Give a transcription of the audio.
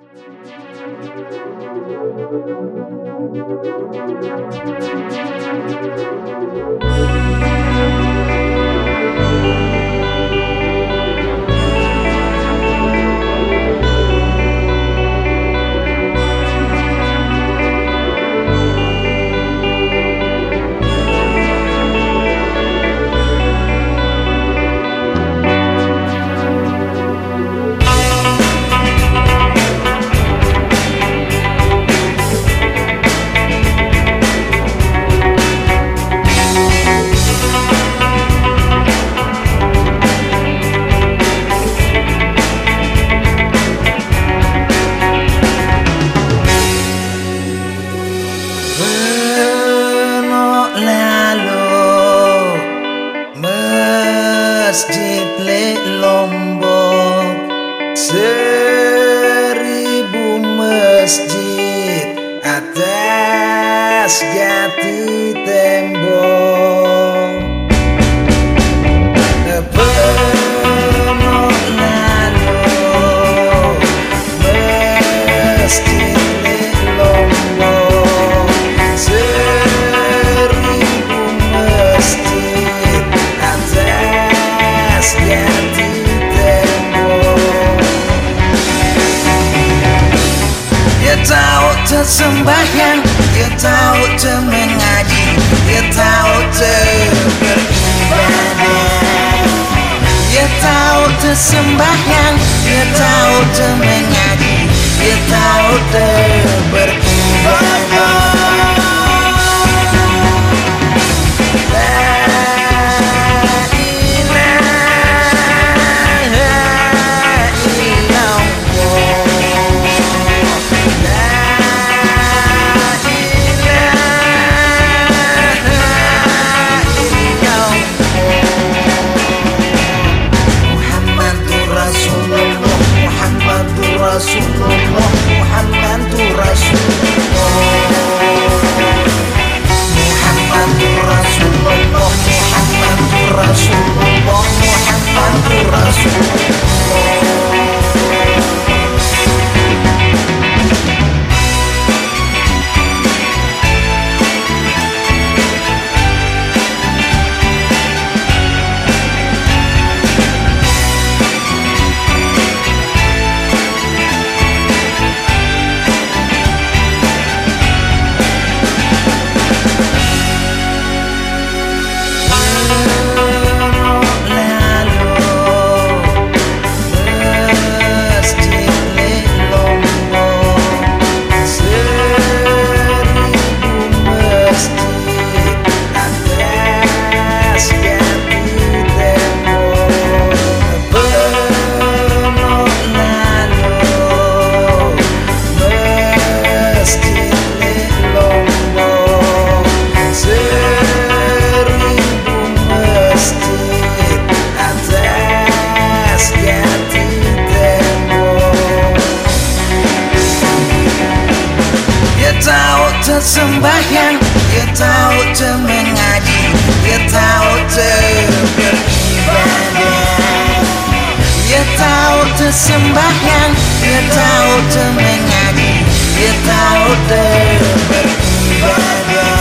Thank you. Masjid Lek Lombok. Seribu masjid Atas jati tersembahyang Dia tahu termengaji Dia tahu beribadah Dia tahu tersembahyang Dia tahu Dia tahu tersembahyang Dia tahu termengaji Dia tahu beribadah Dia tahu tersembahyang Dia tahu termengaji Dia tahu beribadah